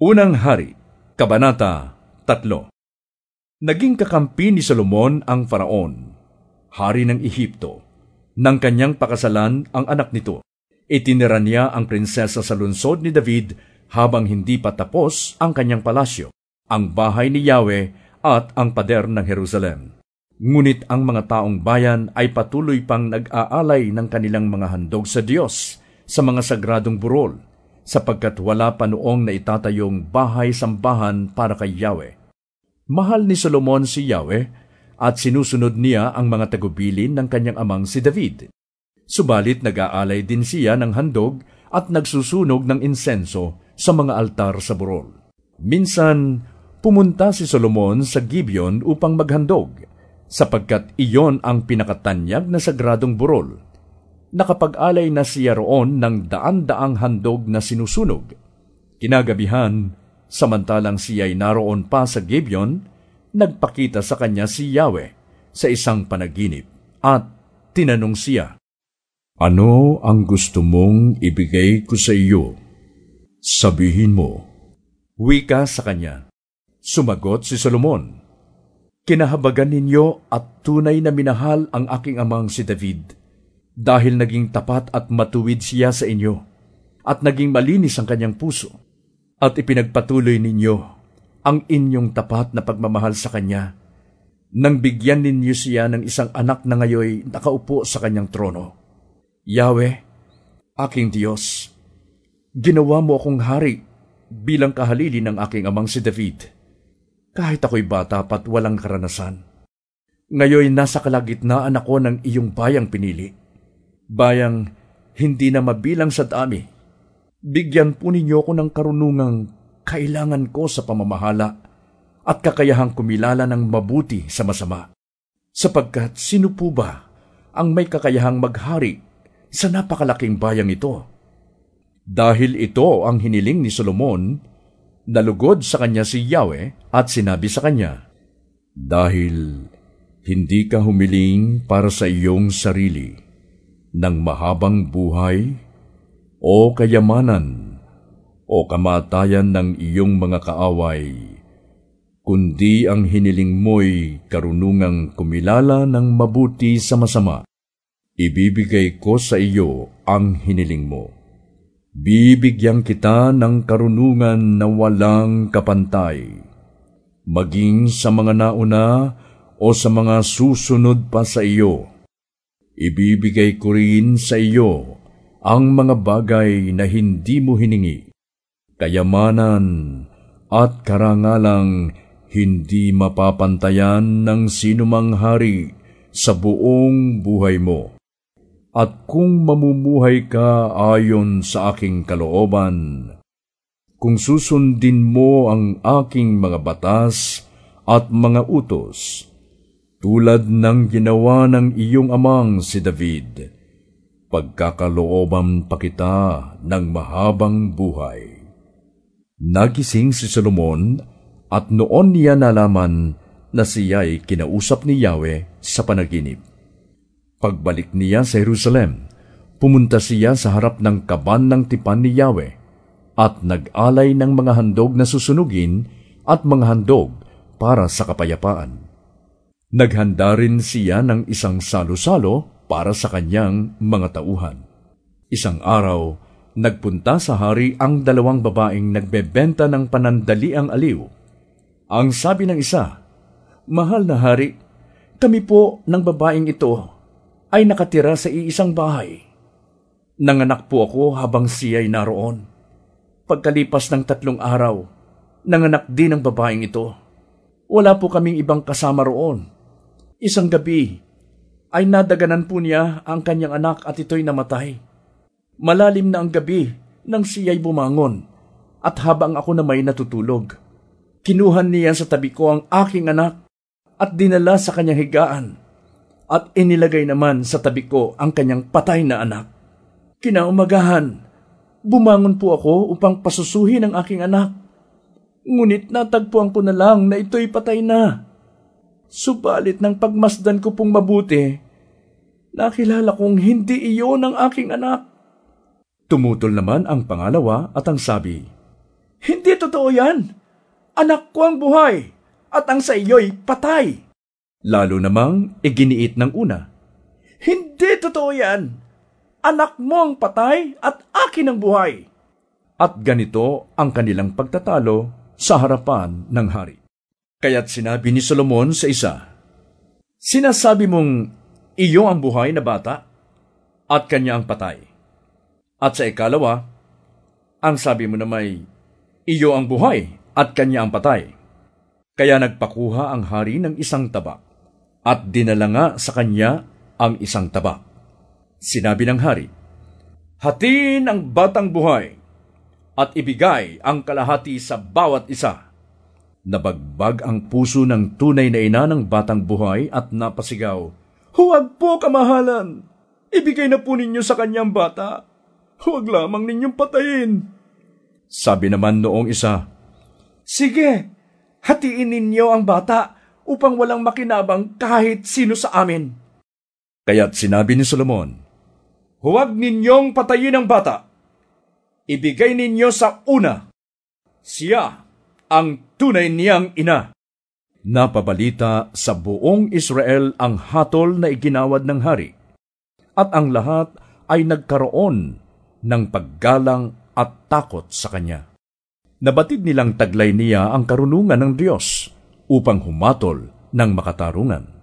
Unang Hari, Kabanata 3 Naging kakampi ni Solomon ang faraon, hari ng Ehipto. Nang kanyang pakasalan ang anak nito, itinira niya ang prinsesa sa lungsod ni David habang hindi pa tapos ang kanyang palasyo, ang bahay ni Yahweh at ang pader ng Jerusalem. Ngunit ang mga taong bayan ay patuloy pang nag-aalay ng kanilang mga handog sa Diyos sa mga sagradong burol sapagkat wala pa noong naitatayong bahay-sambahan para kay Yahweh. Mahal ni Solomon si Yahweh at sinusunod niya ang mga tagubilin ng kanyang amang si David. Subalit nag-aalay din siya ng handog at nagsusunog ng insenso sa mga altar sa burol. Minsan, pumunta si Solomon sa Gibeon upang maghandog, sapagkat iyon ang pinakatanyag na sagradong burol nakapag-alay na siya roon ng daan-daang handog na sinusunog. Kinagabihan, samantalang siya'y naroon pa sa Gibeon, nagpakita sa kanya si Yahweh sa isang panaginip at tinanong siya, Ano ang gusto mong ibigay ko sa iyo? Sabihin mo. Wika sa kanya. Sumagot si Solomon, Kinahabagan ninyo at tunay na minahal ang aking amang si David dahil naging tapat at matuwid siya sa inyo, at naging malinis ang kanyang puso, at ipinagpatuloy ninyo ang inyong tapat na pagmamahal sa kanya, nang bigyan ninyo siya ng isang anak na ngayoy nakaupo sa kanyang trono. Yahweh, aking Diyos, ginawa mo akong hari bilang kahalili ng aking amang si David, kahit ako'y bata pat walang karanasan. Ngayon nasa kalagitnaan ako ng iyong bayang pinili bayang hindi na mabilang sa dami. Bigyan po ninyo ko ng karunungang kailangan ko sa pamamahala at kakayahang kumilala ng mabuti sa masama. Sapagkat sino po ba ang may kakayahang maghari sa napakalaking bayang ito? Dahil ito ang hiniling ni Solomon, nalugod sa kanya si Yahweh at sinabi sa kanya, Dahil hindi ka humiling para sa iyong sarili, ng mahabang buhay o kayamanan o kamatayan ng iyong mga kaaway, kundi ang hiniling mo'y karunungang kumilala ng mabuti sa masama. Ibibigay ko sa iyo ang hiniling mo. Bibigyan kita ng karunungan na walang kapantay, maging sa mga nauna o sa mga susunod pa sa iyo ibibigay ko rin sa iyo ang mga bagay na hindi mo hiningi, kayamanan at karangalang hindi mapapantayan ng sinumang hari sa buong buhay mo. At kung mamumuhay ka ayon sa aking kalooban, kung susundin mo ang aking mga batas at mga utos, tulad ng ginawa ng iyong amang si David, pagkakalooban pa kita ng mahabang buhay. Nagising si Solomon at noon niya nalaman na siya'y kinausap ni Yahweh sa panaginip. Pagbalik niya sa Jerusalem, pumunta siya sa harap ng kaban ng tipan ni Yahweh at nag-alay ng mga handog na susunugin at mga handog para sa kapayapaan. Naghanda rin siya ng isang salo-salo para sa kanyang mga tauhan. Isang araw, nagpunta sa hari ang dalawang babaeng nagbebenta ng panandaliang aliw. Ang sabi ng isa, Mahal na hari, kami po ng babaeng ito ay nakatira sa iisang bahay. Nanganak po ako habang siya'y naroon. Pagkalipas ng tatlong araw, nanganak din ang babaeng ito. Wala po kaming ibang kasama roon Isang gabi ay nadaganan po niya ang kanyang anak at ito'y namatay. Malalim na ang gabi nang siya'y bumangon at habang ako na may natutulog. Kinuhan niya sa tabi ko ang aking anak at dinala sa kanyang higaan at inilagay naman sa tabi ko ang kanyang patay na anak. Kinaumagahan, bumangon po ako upang pasusuhin ang aking anak. Ngunit natagpuan ko na lang na ito'y patay na. Subalit ng pagmasdan ko pong mabuti, nakilala kong hindi iyon ang aking anak. Tumutol naman ang pangalawa at ang sabi, Hindi totoo yan. Anak ko ang buhay at ang sa iyo'y patay. Lalo namang iginiit ng una. Hindi totoo yan. Anak mo ang patay at akin ang buhay. At ganito ang kanilang pagtatalo sa harapan ng hari. Kaya't sinabi ni Solomon sa isa, Sinasabi mong iyo ang buhay na bata at kanya ang patay. At sa ikalawa, ang sabi mo na may iyo ang buhay at kanya ang patay. Kaya nagpakuha ang hari ng isang tabak at dinala nga sa kanya ang isang tabak. Sinabi ng hari, Hatiin ang batang buhay at ibigay ang kalahati sa bawat isa. Nabagbag ang puso ng tunay na ina ng batang buhay at napasigaw, Huwag po kamahalan! Ibigay na po ninyo sa kanyang bata. Huwag lamang ninyong patayin. Sabi naman noong isa, Sige, hatiin ninyo ang bata upang walang makinabang kahit sino sa amin. Kaya't sinabi ni Solomon, Huwag ninyong patayin ang bata. Ibigay ninyo sa una. Siya ang tunay niyang ina. Napabalita sa buong Israel ang hatol na iginawad ng hari, at ang lahat ay nagkaroon ng paggalang at takot sa kanya. Nabatid nilang taglay niya ang karunungan ng Diyos upang humatol ng makatarungan.